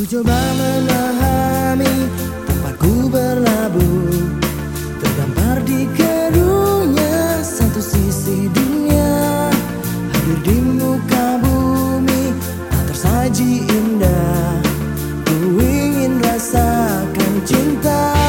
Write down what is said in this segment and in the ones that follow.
Ku coba memahami tempat ku berlabuh. Terdampar di kerunya satu sisi dunia. Hadir di muka bumi tak tersaji indah. Ku ingin rasakan cinta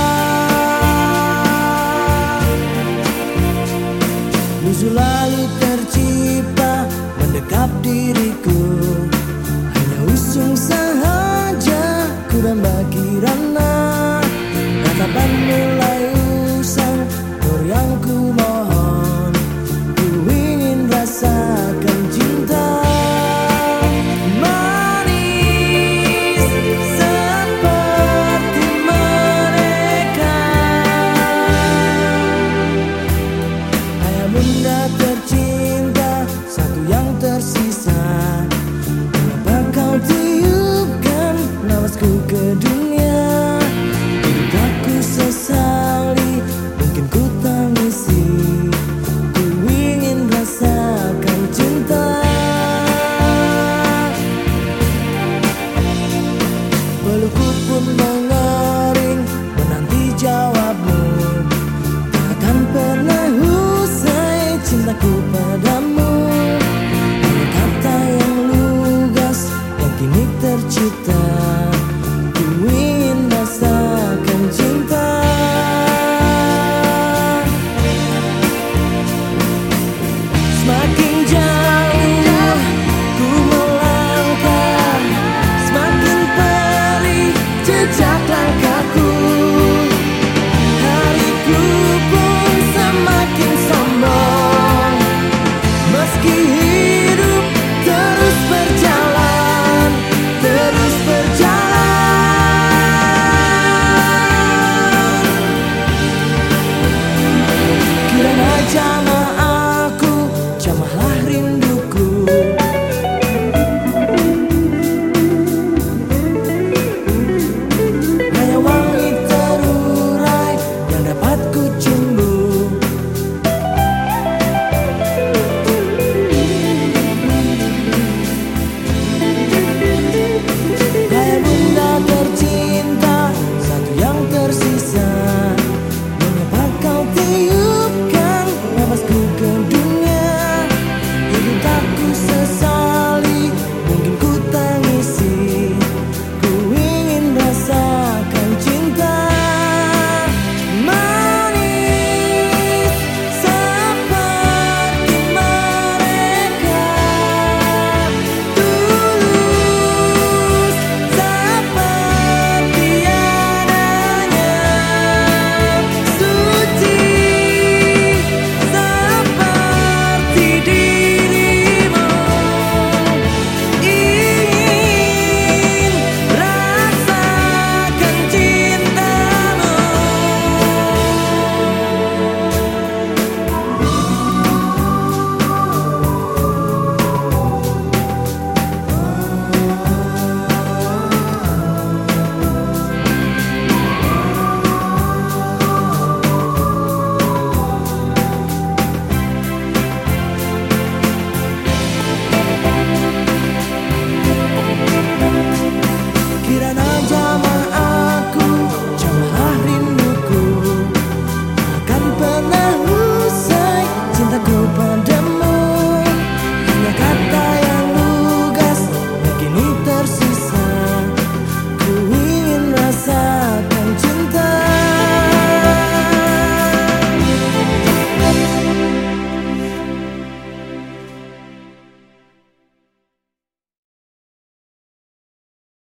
ke dunia. Aku ku sesali Mungkin ku tangisi Ku ingin rasakan cinta. Pelukku pun mengering Menanti jawabmu. Takkan pernah usai cintaku padamu